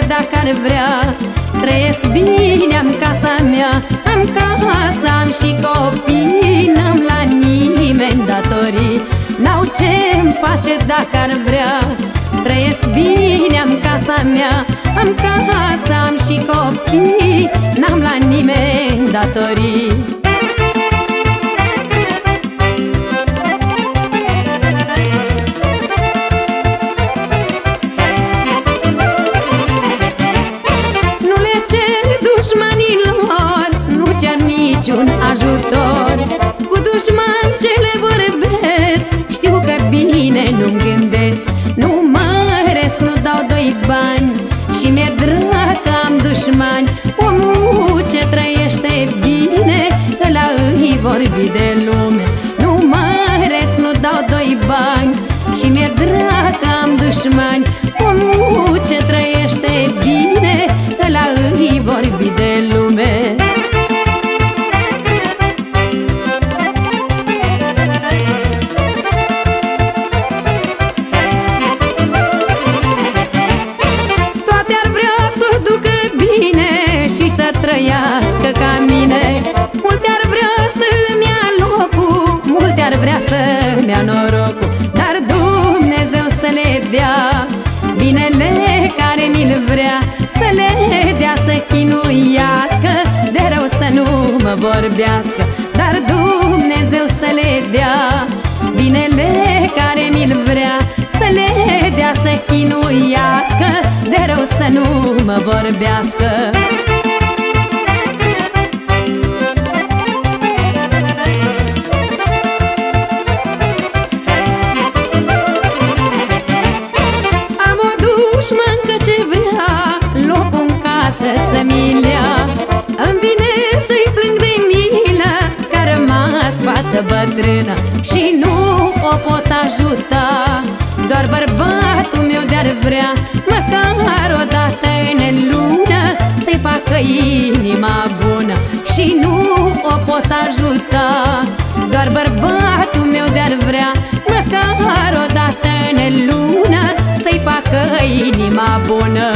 ar vrea. Trăiesc bine, am casa mea Am casa, am și copii N-am la nimeni datorii. N-au ce-mi face dacă ar vrea. Trăiesc bine, am casa mea Am casa, am și copii N-am la nimeni datorii Și mi-e drag că am dușmani. Omul ce trăiește bine Ăla îi vorbi de lume. Nu mă resc, nu dau doi bani. Și mi-e drag că am dușmani. Omul să-mi ia norocul Dar Dumnezeu să le dea. Binele care mi-l vrea Să le dea să chinuiască De rău să nu mă vorbească. Dar Dumnezeu să le dea. Binele care mi-l vrea Să le dea să chinuiască De rău să nu mă vorbească vrea Măcar o dată în lună Să-i facă inima bună Și nu o pot ajuta. Doar bărbatul meu de-ar vrea Măcar o dată în lună Să-i facă inima bună